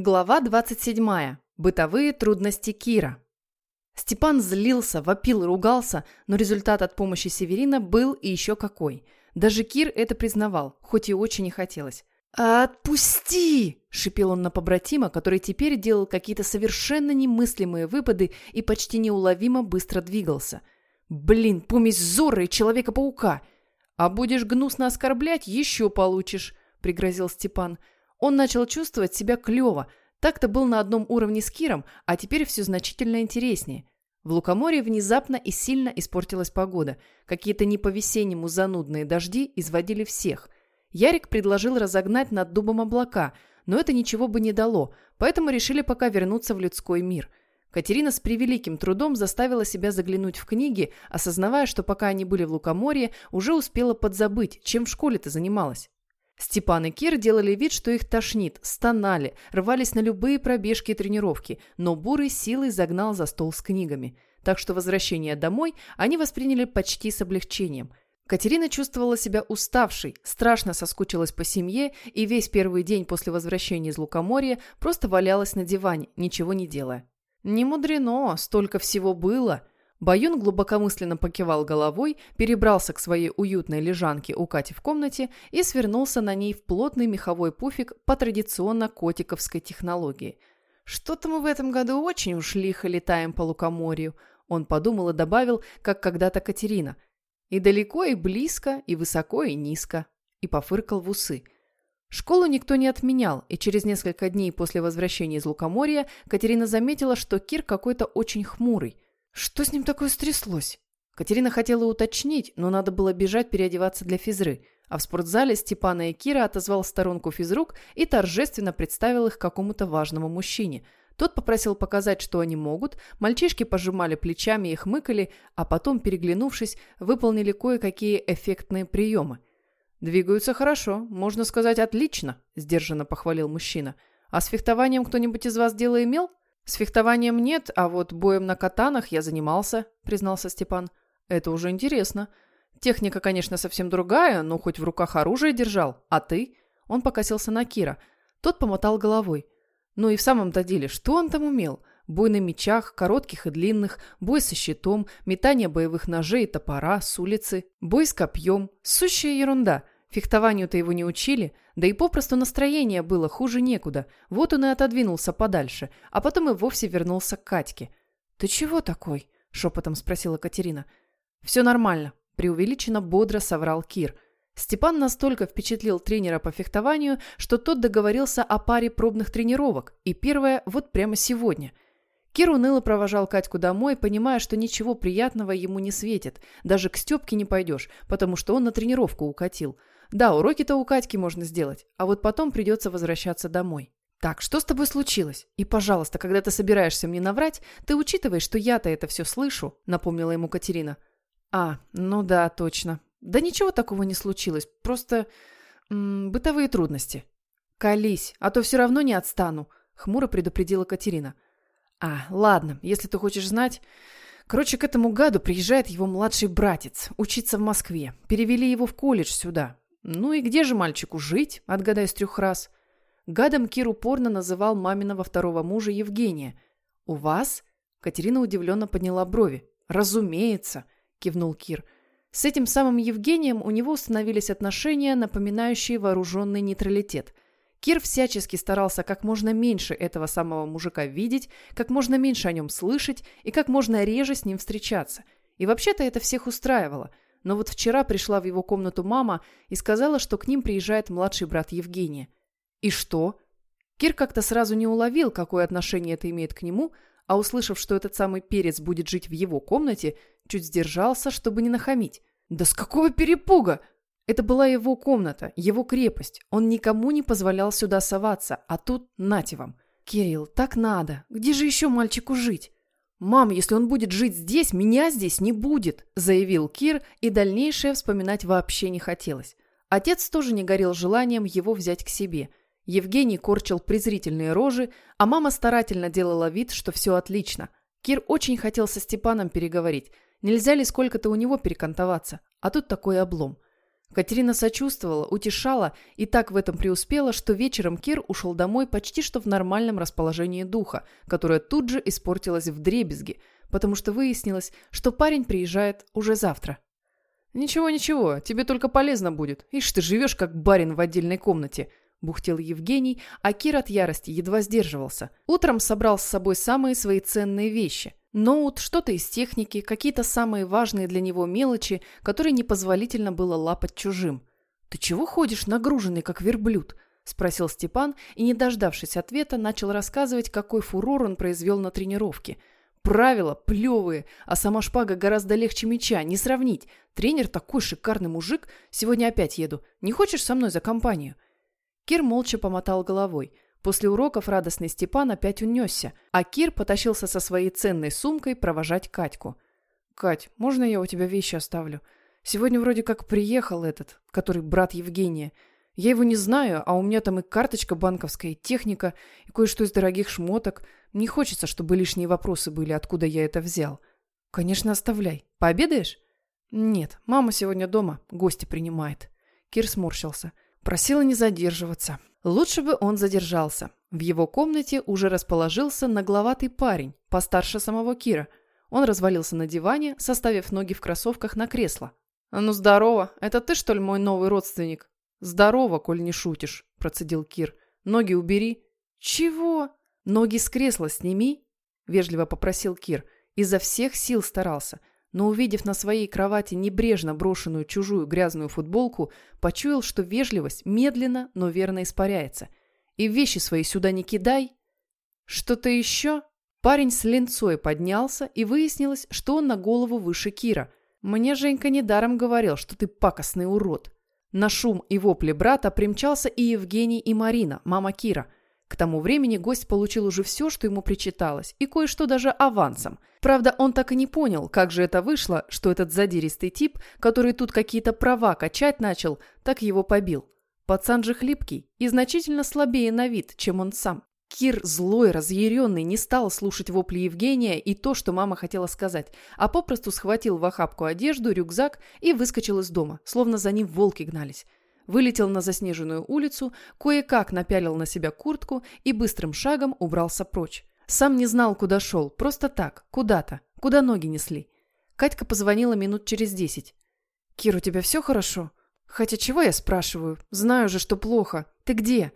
Глава 27. Бытовые трудности Кира. Степан злился, вопил, ругался, но результат от помощи Северина был и еще какой. Даже Кир это признавал, хоть и очень не хотелось. «Отпусти!» – шипел он на побратима, который теперь делал какие-то совершенно немыслимые выпады и почти неуловимо быстро двигался. «Блин, помесь Зорро и Человека-паука!» «А будешь гнусно оскорблять, еще получишь», – пригрозил Степан. Он начал чувствовать себя клево. Так-то был на одном уровне с Киром, а теперь все значительно интереснее. В Лукоморье внезапно и сильно испортилась погода. Какие-то не по-весеннему занудные дожди изводили всех. Ярик предложил разогнать над дубом облака, но это ничего бы не дало, поэтому решили пока вернуться в людской мир. Катерина с превеликим трудом заставила себя заглянуть в книги, осознавая, что пока они были в Лукоморье, уже успела подзабыть, чем в школе-то занималась. Степан и Кир делали вид, что их тошнит, стонали, рвались на любые пробежки и тренировки, но Бурый силой загнал за стол с книгами. Так что возвращение домой они восприняли почти с облегчением. Катерина чувствовала себя уставшей, страшно соскучилась по семье и весь первый день после возвращения из Лукоморья просто валялась на диване, ничего не делая. Не мудрено, столько всего было – Баюн глубокомысленно покивал головой, перебрался к своей уютной лежанке у Кати в комнате и свернулся на ней в плотный меховой пуфик по традиционно котиковской технологии. «Что-то мы в этом году очень уж лихо летаем по лукоморью», он подумал и добавил, как когда-то Катерина. «И далеко, и близко, и высоко, и низко». И пофыркал в усы. Школу никто не отменял, и через несколько дней после возвращения из Лукоморья Катерина заметила, что Кир какой-то очень хмурый – что с ним такое стряслось? Катерина хотела уточнить, но надо было бежать переодеваться для физры. А в спортзале Степана и Кира отозвал сторонку физрук и торжественно представил их какому-то важному мужчине. Тот попросил показать, что они могут, мальчишки пожимали плечами и хмыкали, а потом, переглянувшись, выполнили кое-какие эффектные приемы. «Двигаются хорошо, можно сказать, отлично», – сдержанно похвалил мужчина. «А с фехтованием кто-нибудь из вас дело имел?» «С фехтованием нет, а вот боем на катанах я занимался», – признался Степан. «Это уже интересно. Техника, конечно, совсем другая, но хоть в руках оружие держал. А ты?» Он покосился на Кира. Тот помотал головой. Ну и в самом-то деле, что он там умел? Бой на мечах, коротких и длинных, бой со щитом, метание боевых ножей и топора с улицы, бой с копьем. Сущая ерунда – Фехтованию-то его не учили, да и попросту настроение было хуже некуда. Вот он и отодвинулся подальше, а потом и вовсе вернулся к Катьке. «Ты чего такой?» – шепотом спросила Катерина. «Все нормально», – преувеличенно бодро соврал Кир. Степан настолько впечатлил тренера по фехтованию, что тот договорился о паре пробных тренировок, и первое вот прямо сегодня – Кир уныло провожал Катьку домой, понимая, что ничего приятного ему не светит. Даже к Степке не пойдешь, потому что он на тренировку укатил. Да, уроки-то у Катьки можно сделать, а вот потом придется возвращаться домой. Так, что с тобой случилось? И, пожалуйста, когда ты собираешься мне наврать, ты учитывай, что я-то это все слышу, напомнила ему Катерина. А, ну да, точно. Да ничего такого не случилось, просто м -м, бытовые трудности. Колись, а то все равно не отстану, хмуро предупредила Катерина. А, ладно, если ты хочешь знать... Короче, к этому гаду приезжает его младший братец, учиться в Москве. Перевели его в колледж сюда. Ну и где же мальчику жить, отгадай с трех раз. Гадом Кир упорно называл маминого второго мужа Евгения. «У вас?» Катерина удивленно подняла брови. «Разумеется», – кивнул Кир. С этим самым Евгением у него установились отношения, напоминающие вооруженный нейтралитет. Кир всячески старался как можно меньше этого самого мужика видеть, как можно меньше о нем слышать и как можно реже с ним встречаться. И вообще-то это всех устраивало – но вот вчера пришла в его комнату мама и сказала, что к ним приезжает младший брат Евгения. И что? Кир как-то сразу не уловил, какое отношение это имеет к нему, а услышав, что этот самый перец будет жить в его комнате, чуть сдержался, чтобы не нахамить. Да с какого перепуга? Это была его комната, его крепость. Он никому не позволял сюда соваться, а тут нате вам. Кирилл, так надо. Где же еще мальчику жить? «Мам, если он будет жить здесь, меня здесь не будет», – заявил Кир, и дальнейшее вспоминать вообще не хотелось. Отец тоже не горел желанием его взять к себе. Евгений корчил презрительные рожи, а мама старательно делала вид, что все отлично. Кир очень хотел со Степаном переговорить. Нельзя ли сколько-то у него перекантоваться? А тут такой облом. Катерина сочувствовала, утешала и так в этом преуспела, что вечером Кир ушел домой почти что в нормальном расположении духа, которое тут же испортилось в дребезги, потому что выяснилось, что парень приезжает уже завтра. «Ничего, ничего, тебе только полезно будет. Ишь, ты живешь как барин в отдельной комнате», – бухтел Евгений, а Кир от ярости едва сдерживался. Утром собрал с собой самые свои ценные вещи. Ноут, что-то из техники, какие-то самые важные для него мелочи, которые непозволительно было лапать чужим. «Ты чего ходишь нагруженный, как верблюд?» – спросил Степан и, не дождавшись ответа, начал рассказывать, какой фурор он произвел на тренировке – Правила плевые, а сама шпага гораздо легче меча, не сравнить. Тренер такой шикарный мужик. Сегодня опять еду. Не хочешь со мной за компанию?» Кир молча помотал головой. После уроков радостный Степан опять унесся, а Кир потащился со своей ценной сумкой провожать Катьку. «Кать, можно я у тебя вещи оставлю? Сегодня вроде как приехал этот, который брат Евгения. Я его не знаю, а у меня там и карточка банковская, и техника, и кое-что из дорогих шмоток. Не хочется, чтобы лишние вопросы были, откуда я это взял. Конечно, оставляй. Пообедаешь? Нет, мама сегодня дома, гости принимает. Кир сморщился. Просила не задерживаться. Лучше бы он задержался. В его комнате уже расположился нагловатый парень, постарше самого Кира. Он развалился на диване, составив ноги в кроссовках на кресло. «А ну здорово! Это ты, что ли, мой новый родственник?» «Здорово, коль не шутишь», – процедил Кир. «Ноги убери». «Чего?» «Ноги с кресла сними», – вежливо попросил Кир. Изо всех сил старался, но, увидев на своей кровати небрежно брошенную чужую грязную футболку, почуял, что вежливость медленно, но верно испаряется. «И вещи свои сюда не кидай!» «Что-то еще?» Парень с ленцой поднялся, и выяснилось, что он на голову выше Кира. «Мне Женька недаром говорил, что ты пакостный урод». На шум и вопли брата примчался и Евгений, и Марина, мама Кира – к тому времени гость получил уже все, что ему причиталось, и кое-что даже авансом. Правда, он так и не понял, как же это вышло, что этот задиристый тип, который тут какие-то права качать начал, так его побил. Пацан же хлипкий и значительно слабее на вид, чем он сам. Кир, злой, разъяренный, не стал слушать вопли Евгения и то, что мама хотела сказать, а попросту схватил в охапку одежду, рюкзак и выскочил из дома, словно за ним волки гнались вылетел на заснеженную улицу, кое-как напялил на себя куртку и быстрым шагом убрался прочь. Сам не знал, куда шел, просто так, куда-то, куда ноги несли. Катька позвонила минут через десять. «Кир, у тебя все хорошо?» «Хотя чего я спрашиваю? Знаю же, что плохо. Ты где?»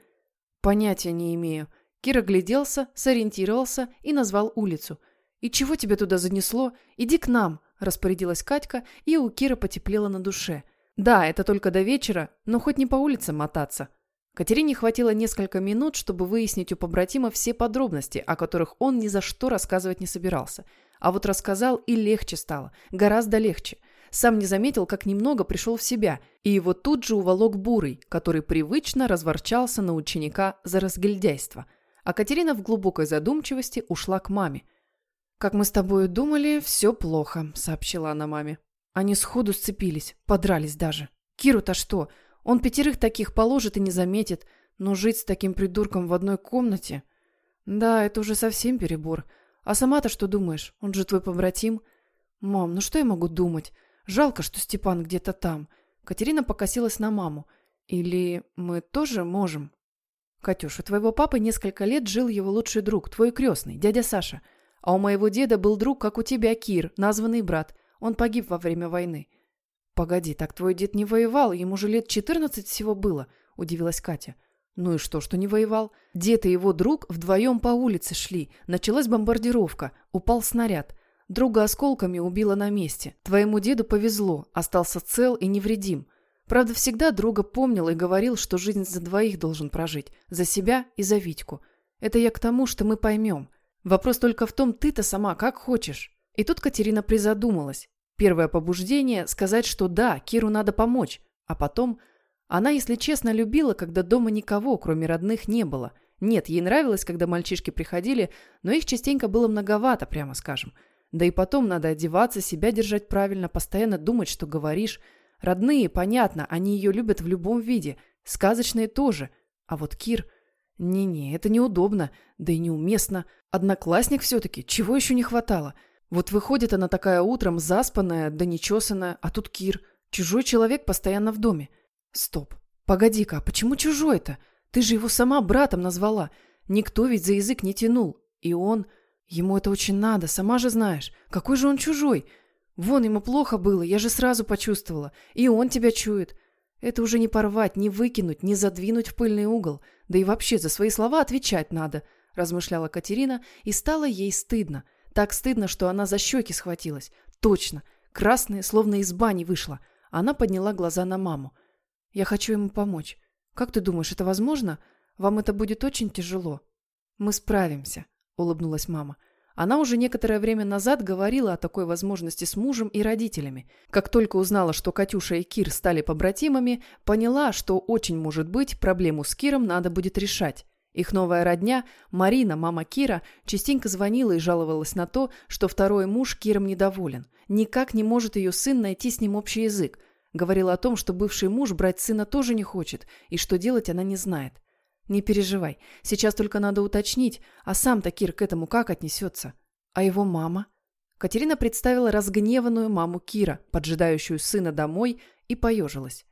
«Понятия не имею». Кир огляделся, сориентировался и назвал улицу. «И чего тебя туда занесло? Иди к нам!» – распорядилась Катька, и у Кира потеплело на душе – да, это только до вечера, но хоть не по улицам мотаться. Катерине хватило несколько минут, чтобы выяснить у побратима все подробности, о которых он ни за что рассказывать не собирался. А вот рассказал и легче стало, гораздо легче. Сам не заметил, как немного пришел в себя, и его тут же уволок Бурый, который привычно разворчался на ученика за разгильдяйство. А Катерина в глубокой задумчивости ушла к маме. «Как мы с тобой думали, все плохо», — сообщила она маме. Они сходу сцепились, подрались даже. Киру-то что? Он пятерых таких положит и не заметит. Но жить с таким придурком в одной комнате... Да, это уже совсем перебор. А сама-то что думаешь? Он же твой побратим. Мам, ну что я могу думать? Жалко, что Степан где-то там. Катерина покосилась на маму. Или мы тоже можем? Катюш, у твоего папы несколько лет жил его лучший друг, твой крестный, дядя Саша. А у моего деда был друг, как у тебя, Кир, названный брат. Он погиб во время войны. «Погоди, так твой дед не воевал, ему же лет четырнадцать всего было», – удивилась Катя. «Ну и что, что не воевал? Дед и его друг вдвоем по улице шли. Началась бомбардировка. Упал снаряд. Друга осколками убило на месте. Твоему деду повезло, остался цел и невредим. Правда, всегда друга помнил и говорил, что жизнь за двоих должен прожить. За себя и за Витьку. Это я к тому, что мы поймем. Вопрос только в том, ты-то сама как хочешь». И тут Катерина призадумалась. Первое побуждение – сказать, что да, Киру надо помочь. А потом, она, если честно, любила, когда дома никого, кроме родных, не было. Нет, ей нравилось, когда мальчишки приходили, но их частенько было многовато, прямо скажем. Да и потом надо одеваться, себя держать правильно, постоянно думать, что говоришь. Родные, понятно, они ее любят в любом виде. Сказочные тоже. А вот Кир... Не-не, это неудобно, да и неуместно. Одноклассник все-таки, чего еще не хватало – вот выходит она такая утром, заспанная, да нечесанная, а тут Кир. Чужой человек постоянно в доме. Стоп. Погоди-ка, а почему чужой-то? Ты же его сама братом назвала. Никто ведь за язык не тянул. И он... Ему это очень надо, сама же знаешь. Какой же он чужой? Вон ему плохо было, я же сразу почувствовала. И он тебя чует. Это уже не порвать, не выкинуть, не задвинуть в пыльный угол. Да и вообще за свои слова отвечать надо, размышляла Катерина, и стало ей стыдно. Так стыдно, что она за щеки схватилась. Точно. Красная, словно из бани вышла. Она подняла глаза на маму. «Я хочу ему помочь. Как ты думаешь, это возможно? Вам это будет очень тяжело». «Мы справимся», – улыбнулась мама. Она уже некоторое время назад говорила о такой возможности с мужем и родителями. Как только узнала, что Катюша и Кир стали побратимами, поняла, что очень может быть, проблему с Киром надо будет решать. Их новая родня, Марина, мама Кира, частенько звонила и жаловалась на то, что второй муж Киром недоволен. Никак не может ее сын найти с ним общий язык. Говорила о том, что бывший муж брать сына тоже не хочет, и что делать она не знает. Не переживай, сейчас только надо уточнить, а сам-то Кир к этому как отнесется? А его мама? Катерина представила разгневанную маму Кира, поджидающую сына домой, и поежилась.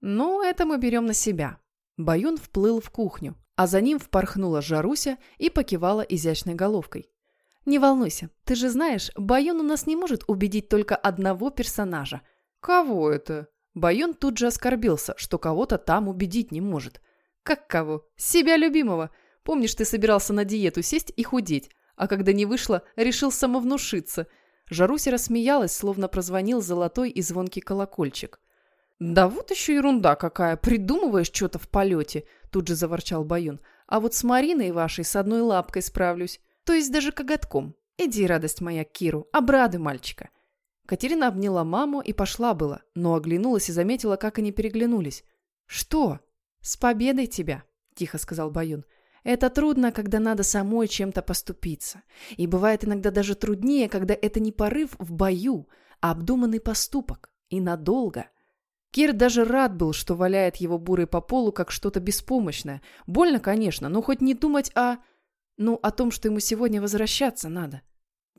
Ну, это мы берем на себя. Баюн вплыл в кухню, а за ним впорхнула Жаруся и покивала изящной головкой. «Не волнуйся, ты же знаешь, Баюн у нас не может убедить только одного персонажа». «Кого это?» Баюн тут же оскорбился, что кого-то там убедить не может. «Как кого? Себя любимого. Помнишь, ты собирался на диету сесть и худеть, а когда не вышло, решил самовнушиться». Жаруся рассмеялась, словно прозвонил золотой и звонкий колокольчик. «Да вот еще ерунда какая, придумываешь что-то в полете», – тут же заворчал Баюн. «А вот с Мариной вашей с одной лапкой справлюсь, то есть даже коготком. Иди, радость моя, Киру, обрадуй мальчика». Катерина обняла маму и пошла было, но оглянулась и заметила, как они переглянулись. «Что?» «С победой тебя», – тихо сказал Баюн. «Это трудно, когда надо самой чем-то поступиться. И бывает иногда даже труднее, когда это не порыв в бою, а обдуманный поступок. И надолго». Кир даже рад был, что валяет его бурой по полу, как что-то беспомощное. Больно, конечно, но хоть не думать о... Ну, о том, что ему сегодня возвращаться надо.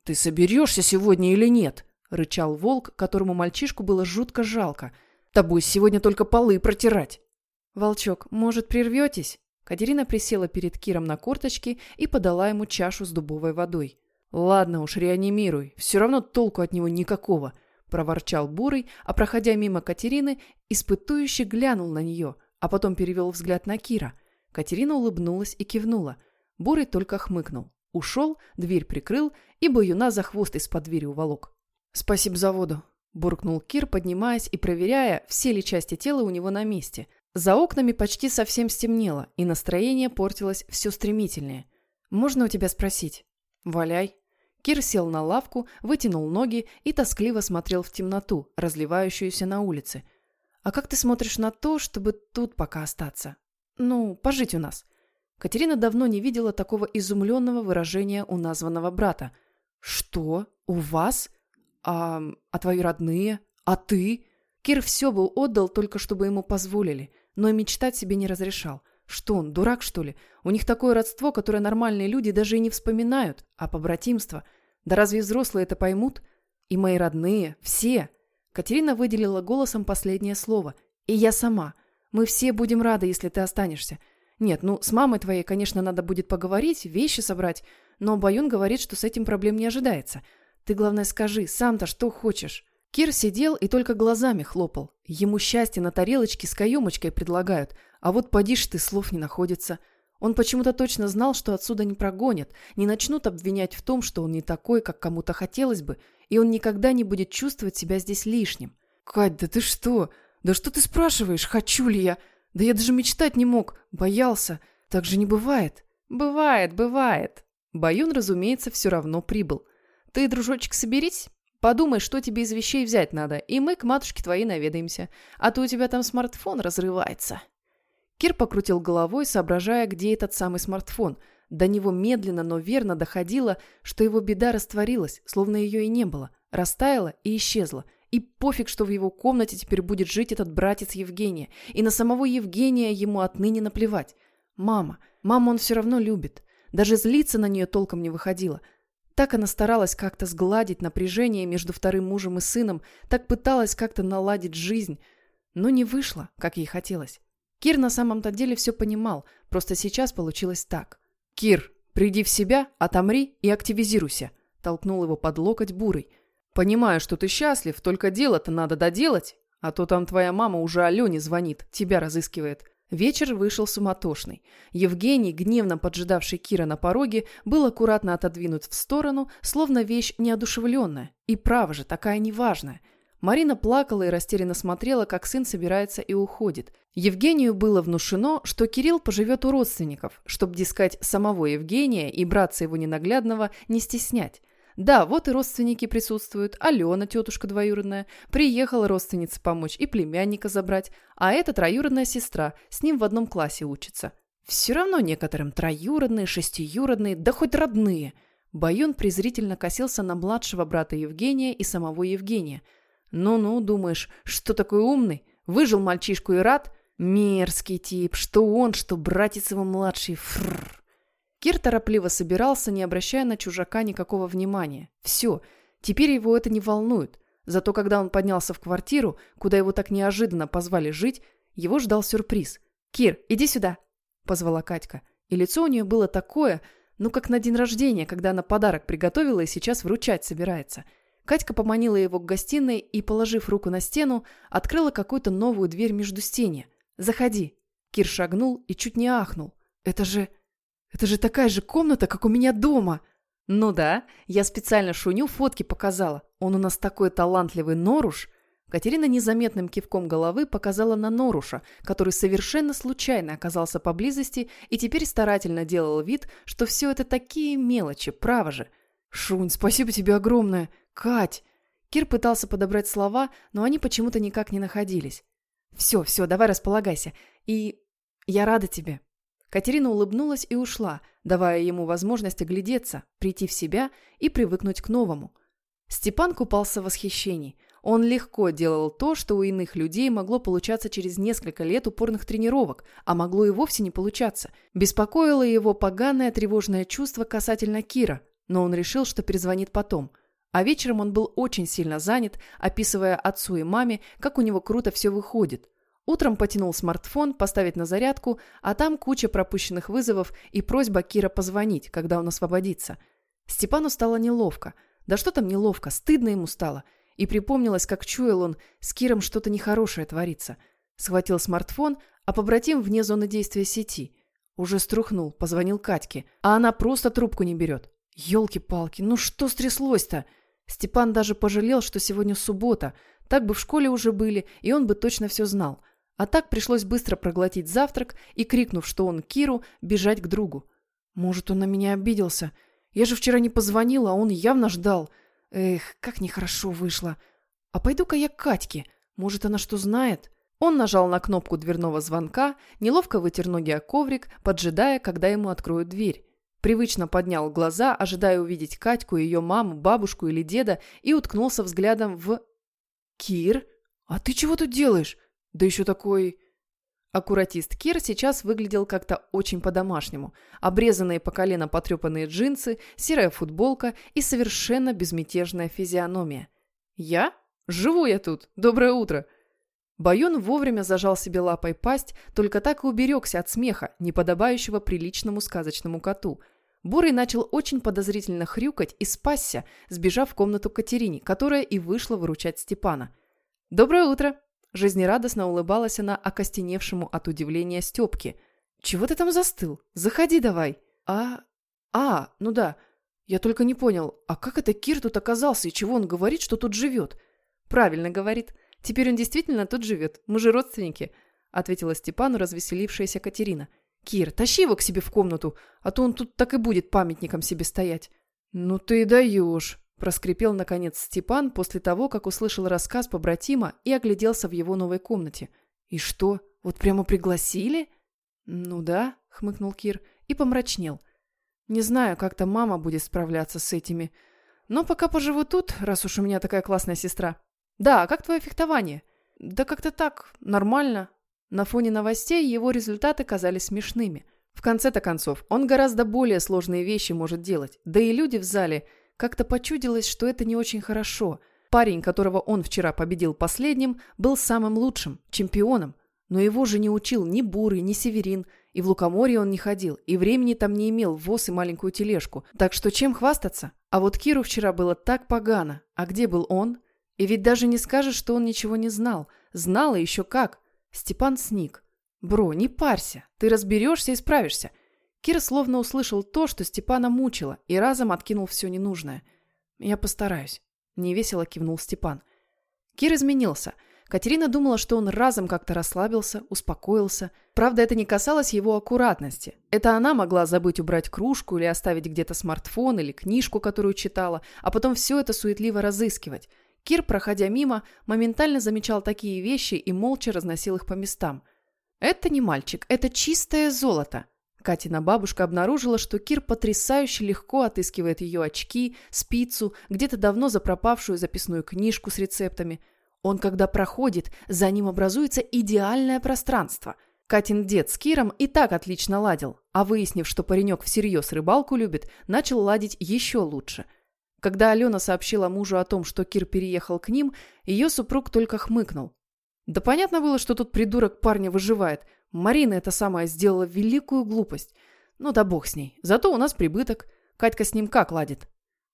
«Ты соберешься сегодня или нет?» — рычал волк, которому мальчишку было жутко жалко. «Тобой сегодня только полы протирать». «Волчок, может, прерветесь?» Катерина присела перед Киром на корточки и подала ему чашу с дубовой водой. «Ладно уж, реанимируй. Все равно толку от него никакого проворчал Бурый, а проходя мимо Катерины, испытующе глянул на нее, а потом перевел взгляд на Кира. Катерина улыбнулась и кивнула. Бурый только хмыкнул. Ушел, дверь прикрыл, и Баюна за хвост из-под двери уволок. «Спасибо за воду», – буркнул Кир, поднимаясь и проверяя, все ли части тела у него на месте. За окнами почти совсем стемнело, и настроение портилось все стремительнее. «Можно у тебя спросить?» «Валяй», Кир сел на лавку, вытянул ноги и тоскливо смотрел в темноту, разливающуюся на улице. «А как ты смотришь на то, чтобы тут пока остаться? Ну, пожить у нас?» Катерина давно не видела такого изумленного выражения у названного брата. «Что? У вас? А, а твои родные? А ты?» Кир все был отдал, только чтобы ему позволили, но и мечтать себе не разрешал. Что он, дурак, что ли? У них такое родство, которое нормальные люди даже и не вспоминают, а побратимство. Да разве взрослые это поймут? И мои родные, все. Катерина выделила голосом последнее слово. И я сама. Мы все будем рады, если ты останешься. Нет, ну, с мамой твоей, конечно, надо будет поговорить, вещи собрать, но Баюн говорит, что с этим проблем не ожидается. Ты, главное, скажи, сам-то что хочешь? Кир сидел и только глазами хлопал. Ему счастье на тарелочке с каемочкой предлагают, а вот поди ж ты, слов не находится. Он почему-то точно знал, что отсюда не прогонят, не начнут обвинять в том, что он не такой, как кому-то хотелось бы, и он никогда не будет чувствовать себя здесь лишним. «Кать, да ты что? Да что ты спрашиваешь, хочу ли я? Да я даже мечтать не мог, боялся. Так же не бывает». «Бывает, бывает». Баюн, разумеется, все равно прибыл. «Ты, дружочек, соберись, Подумай, что тебе из вещей взять надо, и мы к матушке твоей наведаемся. А то у тебя там смартфон разрывается». Кир покрутил головой, соображая, где этот самый смартфон. До него медленно, но верно доходило, что его беда растворилась, словно ее и не было, растаяла и исчезла. И пофиг, что в его комнате теперь будет жить этот братец Евгения. И на самого Евгения ему отныне наплевать. Мама. Маму он все равно любит. Даже злиться на нее толком не выходило. Так она старалась как-то сгладить напряжение между вторым мужем и сыном, так пыталась как-то наладить жизнь, но не вышло, как ей хотелось. Кир на самом-то деле все понимал, просто сейчас получилось так. «Кир, приди в себя, отомри и активизируйся», – толкнул его под локоть Бурый. «Понимаю, что ты счастлив, только дело-то надо доделать, а то там твоя мама уже Алене звонит, тебя разыскивает». Вечер вышел суматошный. Евгений, гневно поджидавший Кира на пороге, был аккуратно отодвинут в сторону, словно вещь неодушевленная. И право же, такая неважная. Марина плакала и растерянно смотрела, как сын собирается и уходит. Евгению было внушено, что Кирилл поживет у родственников, чтобы, дескать, самого Евгения и братца его ненаглядного не стеснять. Да, вот и родственники присутствуют. Алена, тетушка двоюродная, приехала родственница помочь и племянника забрать. А это троюродная сестра, с ним в одном классе учится. Все равно некоторым троюродные, шестиюродные, да хоть родные. Баюн презрительно косился на младшего брата Евгения и самого Евгения. «Ну-ну, думаешь, что такой умный? Выжил мальчишку и рад? Мерзкий тип, что он, что братец его младший, фрррр. Кир торопливо собирался, не обращая на чужака никакого внимания. Все, теперь его это не волнует. Зато когда он поднялся в квартиру, куда его так неожиданно позвали жить, его ждал сюрприз. «Кир, иди сюда!» – позвала Катька. И лицо у нее было такое, ну как на день рождения, когда она подарок приготовила и сейчас вручать собирается. Катька поманила его к гостиной и, положив руку на стену, открыла какую-то новую дверь между стенья. «Заходи!» Кир шагнул и чуть не ахнул. «Это же...» Это же такая же комната, как у меня дома. Ну да, я специально Шуню фотки показала. Он у нас такой талантливый Норуш. Катерина незаметным кивком головы показала на Норуша, который совершенно случайно оказался поблизости и теперь старательно делал вид, что все это такие мелочи, право же. «Шунь, спасибо тебе огромное! Кать!» Кир пытался подобрать слова, но они почему-то никак не находились. «Все, все, давай располагайся. И я рада тебе. Катерина улыбнулась и ушла, давая ему возможность оглядеться, прийти в себя и привыкнуть к новому. Степан купался в восхищении. Он легко делал то, что у иных людей могло получаться через несколько лет упорных тренировок, а могло и вовсе не получаться. Беспокоило его поганое тревожное чувство касательно Кира, но он решил, что перезвонит потом. А вечером он был очень сильно занят, описывая отцу и маме, как у него круто все выходит – Утром потянул смартфон, поставить на зарядку, а там куча пропущенных вызовов и просьба Кира позвонить, когда он освободится. Степану стало неловко. Да что там неловко, стыдно ему стало. И припомнилось, как чуял он, с Киром что-то нехорошее творится. Схватил смартфон, а побратим вне зоны действия сети. Уже струхнул, позвонил Катьке, а она просто трубку не берет. Ёлки-палки, ну что стряслось-то? Степан даже пожалел, что сегодня суббота. Так бы в школе уже были, и он бы точно все знал. А так пришлось быстро проглотить завтрак и, крикнув, что он Киру, бежать к другу. Может, он на меня обиделся? Я же вчера не позвонила, а он явно ждал. Эх, как нехорошо вышло. А пойду-ка я к Катьке. Может, она что знает? Он нажал на кнопку дверного звонка, неловко вытер ноги о коврик, поджидая, когда ему откроют дверь. Привычно поднял глаза, ожидая увидеть Катьку, ее маму, бабушку или деда, и уткнулся взглядом в... «Кир? А ты чего тут делаешь? Да еще такой... Аккуратист Кир сейчас выглядел как-то очень по-домашнему. Обрезанные по колено потрепанные джинсы, серая футболка и совершенно безмятежная физиономия. «Я? Живу я тут! Доброе утро!» Байон вовремя зажал себе лапой пасть, только так и уберегся от смеха, неподобающего приличному сказочному коту. Бурый начал очень подозрительно хрюкать и спасся, сбежав в комнату Катерине, которая и вышла выручать Степана. «Доброе утро!» Жизнерадостно улыбалась она окостеневшему от удивления Степке. «Чего ты там застыл? Заходи давай!» «А... А, ну да. Я только не понял, а как это Кир тут оказался и чего он говорит, что тут живет?» «Правильно говорит. Теперь он действительно тут живет. Мы же родственники», — ответила Степану развеселившаяся Катерина. «Кир, тащи его к себе в комнату, а то он тут так и будет памятником себе стоять». «Ну ты даешь!» Проскрипел, наконец, Степан после того, как услышал рассказ побратима и огляделся в его новой комнате. «И что, вот прямо пригласили?» «Ну да», — хмыкнул Кир и помрачнел. «Не знаю, как-то мама будет справляться с этими. Но пока поживу тут, раз уж у меня такая классная сестра. Да, а как твое фехтование?» «Да как-то так, нормально». На фоне новостей его результаты казались смешными. В конце-то концов, он гораздо более сложные вещи может делать, да и люди в зале — Как-то почудилось, что это не очень хорошо. Парень, которого он вчера победил последним, был самым лучшим, чемпионом. Но его же не учил ни Бурый, ни Северин, и в Лукоморье он не ходил, и времени там не имел, воз и маленькую тележку. Так что чем хвастаться? А вот Киру вчера было так погано. А где был он? И ведь даже не скажешь, что он ничего не знал. Знал и еще как. Степан сник. «Бро, не парься. Ты разберешься и справишься». Кир словно услышал то, что Степана мучило, и разом откинул все ненужное. «Я постараюсь», – невесело кивнул Степан. Кир изменился – Катерина думала, что он разом как-то расслабился, успокоился. Правда, это не касалось его аккуратности. Это она могла забыть убрать кружку или оставить где-то смартфон или книжку, которую читала, а потом все это суетливо разыскивать. Кир, проходя мимо, моментально замечал такие вещи и молча разносил их по местам. «Это не мальчик, это чистое золото», Катина бабушка обнаружила, что Кир потрясающе легко отыскивает ее очки, спицу, где-то давно запропавшую записную книжку с рецептами. Он, когда проходит, за ним образуется идеальное пространство. Катин дед с Киром и так отлично ладил, а выяснив, что паренек всерьез рыбалку любит, начал ладить еще лучше. Когда Алена сообщила мужу о том, что Кир переехал к ним, ее супруг только хмыкнул. Да понятно было, что тут придурок парня выживает. Марина это самая сделала великую глупость. Ну да бог с ней. Зато у нас прибыток. Катька с ним как ладит?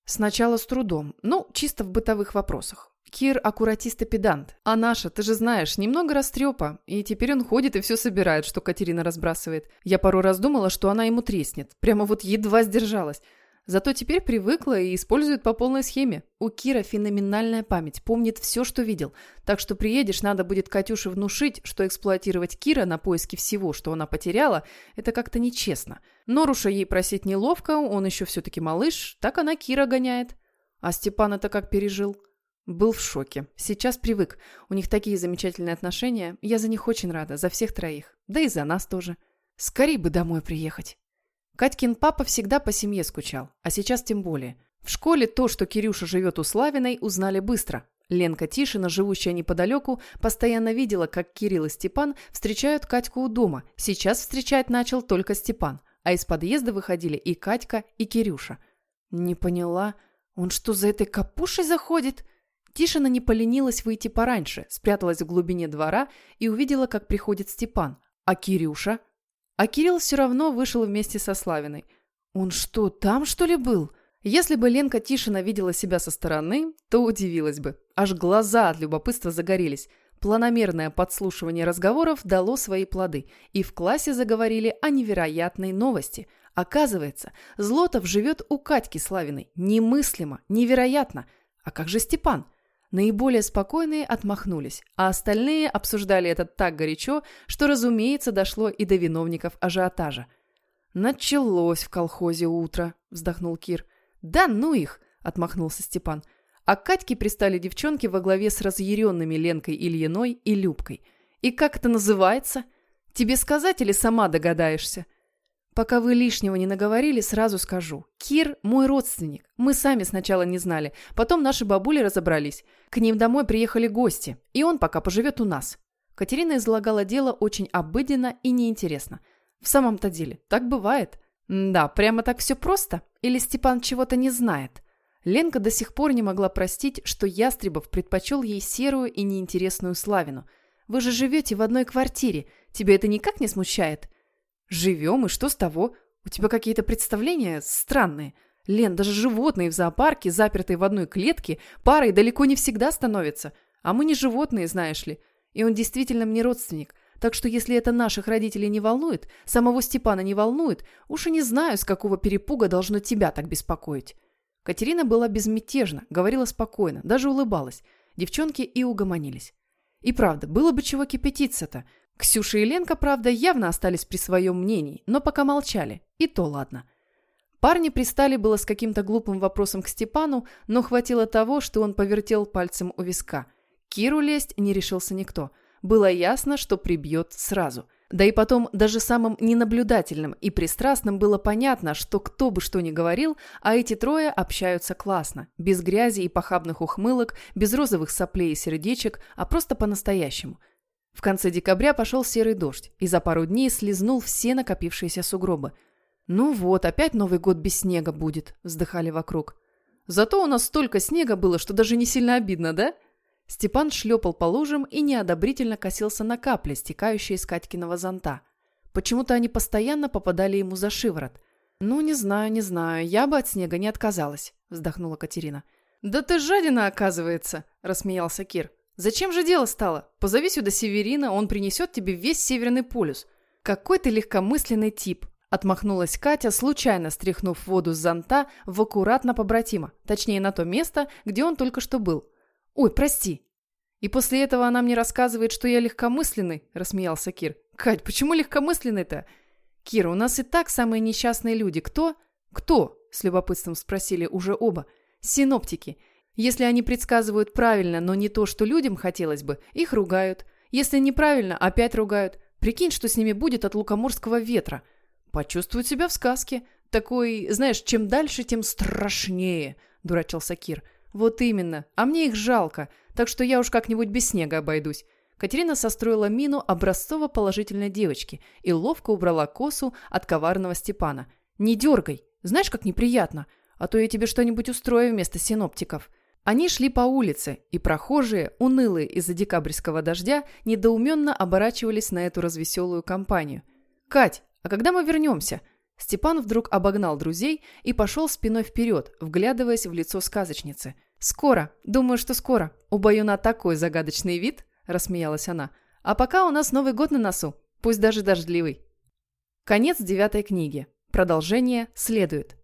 Сначала с трудом. Ну, чисто в бытовых вопросах. Кир – аккуратист и педант. А наша, ты же знаешь, немного растрепа. И теперь он ходит и все собирает, что Катерина разбрасывает. Я пару раз думала, что она ему треснет. Прямо вот едва сдержалась. Зато теперь привыкла и использует по полной схеме. У Кира феноменальная память, помнит все, что видел. Так что приедешь, надо будет Катюше внушить, что эксплуатировать Кира на поиски всего, что она потеряла, это как-то нечестно. Норуша ей просить неловко, он еще все-таки малыш, так она Кира гоняет. А Степан это как пережил? Был в шоке. Сейчас привык. У них такие замечательные отношения. Я за них очень рада. За всех троих. Да и за нас тоже. Скорей бы домой приехать. Катькин папа всегда по семье скучал. А сейчас тем более. В школе то, что Кирюша живет у Славиной, узнали быстро. Ленка Тишина, живущая неподалеку, постоянно видела, как Кирилл и Степан встречают Катьку у дома. Сейчас встречать начал только Степан. А из подъезда выходили и Катька, и Кирюша. Не поняла. Он что, за этой капушей заходит? Тишина не поленилась выйти пораньше, спряталась в глубине двора и увидела, как приходит Степан. А Кирюша? А Кирилл все равно вышел вместе со Славиной. Он что, там что ли был? Если бы Ленка Тишина видела себя со стороны, то удивилась бы. Аж глаза от любопытства загорелись. Планомерное подслушивание разговоров дало свои плоды, и в классе заговорили о невероятной новости. Оказывается, Злотов живет у Катьки Славиной. Немыслимо, невероятно. А как же Степан? Наиболее спокойные отмахнулись, а остальные обсуждали это так горячо, что, разумеется, дошло и до виновников ажиотажа. «Началось в колхозе утро», – вздохнул Кир. «Да ну их!» – отмахнулся Степан. А Катьке пристали девчонки во главе с разъяренными Ленкой Ильиной и Любкой. «И как это называется? Тебе сказать или сама догадаешься?» Пока вы лишнего не наговорили, сразу скажу. Кир – мой родственник. Мы сами сначала не знали, потом наши бабули разобрались. К ним домой приехали гости, и он пока поживет у нас. Катерина излагала дело очень обыденно и неинтересно. В самом-то деле, так бывает. Да, прямо так все просто? Или Степан чего-то не знает? Ленка до сих пор не могла простить, что Ястребов предпочел ей серую и неинтересную Славину. Вы же живете в одной квартире. Тебе это никак не смущает? Живем, и что с того? У тебя какие-то представления странные. Лен, даже животные в зоопарке, запертые в одной клетке, парой далеко не всегда становятся. А мы не животные, знаешь ли. И он действительно мне родственник. Так что если это наших родителей не волнует, самого Степана не волнует, уж и не знаю, с какого перепуга должно тебя так беспокоить. Катерина была безмятежна, говорила спокойно, даже улыбалась. Девчонки и угомонились. И правда, было бы чего кипятиться-то. Ксюша и Ленка, правда, явно остались при своем мнении, но пока молчали. И то ладно. Парни пристали было с каким-то глупым вопросом к Степану, но хватило того, что он повертел пальцем у виска. Киру лезть не решился никто. Было ясно, что прибьет сразу. Да и потом, даже самым ненаблюдательным и пристрастным было понятно, что кто бы что ни говорил, а эти трое общаются классно, без грязи и похабных ухмылок, без розовых соплей и сердечек, а просто по-настоящему – в конце декабря пошел серый дождь и за пару дней слезнул все накопившиеся сугробы. «Ну вот, опять Новый год без снега будет», – вздыхали вокруг. Зато у нас столько снега было, что даже не сильно обидно, да?» Степан шлепал по лужам и неодобрительно косился на капли, стекающие из Катькиного зонта. Почему-то они постоянно попадали ему за шиворот. «Ну, не знаю, не знаю, я бы от снега не отказалась», – вздохнула Катерина. «Да ты жадина, оказывается», – рассмеялся Кир. «Зачем же дело стало? Позови сюда Северина, он принесет тебе весь Северный полюс». «Какой ты легкомысленный тип», – отмахнулась Катя, случайно стряхнув воду с зонта в аккуратно побратима, точнее на то место, где он только что был. «Ой, прости». «И после этого она мне рассказывает, что я легкомысленный», – рассмеялся Кир. «Кать, почему легкомысленный-то?» «Кира, у нас и так самые несчастные люди. Кто?» «Кто?» – с любопытством спросили уже оба. Синоптики. Если они предсказывают правильно, но не то, что людям хотелось бы, их ругают. Если неправильно, опять ругают. Прикинь, что с ними будет от лукоморского ветра. Почувствуют себя в сказке. Такой, знаешь, чем дальше, тем страшнее, дурачился Кир. Вот именно. А мне их жалко. Так что я уж как-нибудь без снега обойдусь. Катерина состроила мину образцово-положительной девочки и ловко убрала косу от коварного Степана. «Не дергай! Знаешь, как неприятно! а то я тебе что-нибудь устрою вместо синоптиков». Они шли по улице, и прохожие, унылые из-за декабрьского дождя, недоуменно оборачивались на эту развеселую компанию. «Кать, а когда мы вернемся?» Степан вдруг обогнал друзей и пошел спиной вперед, вглядываясь в лицо сказочницы. «Скоро. Думаю, что скоро. У Баюна такой загадочный вид», – рассмеялась она. «А пока у нас Новый год на носу, пусть даже дождливый». Конец девятой книги. Продолжение следует.